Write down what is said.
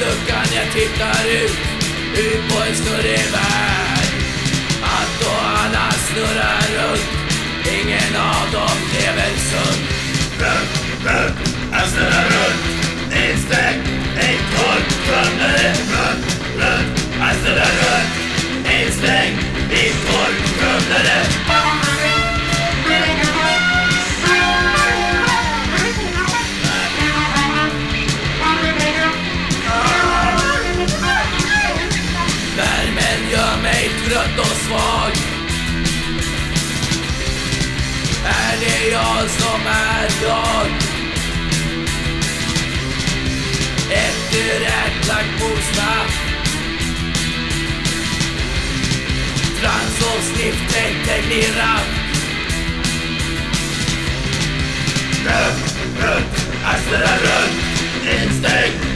luckan jag tittar ut, ut på en större värld. Allt och alla snurrar runt, ingen av dem lever sunt. Mig trött och svag. Är det jag som är jag? Efter ättlagt mosnapp Trans och snifftänkte glirra Runt, runt, jag snurrar runt. Instängd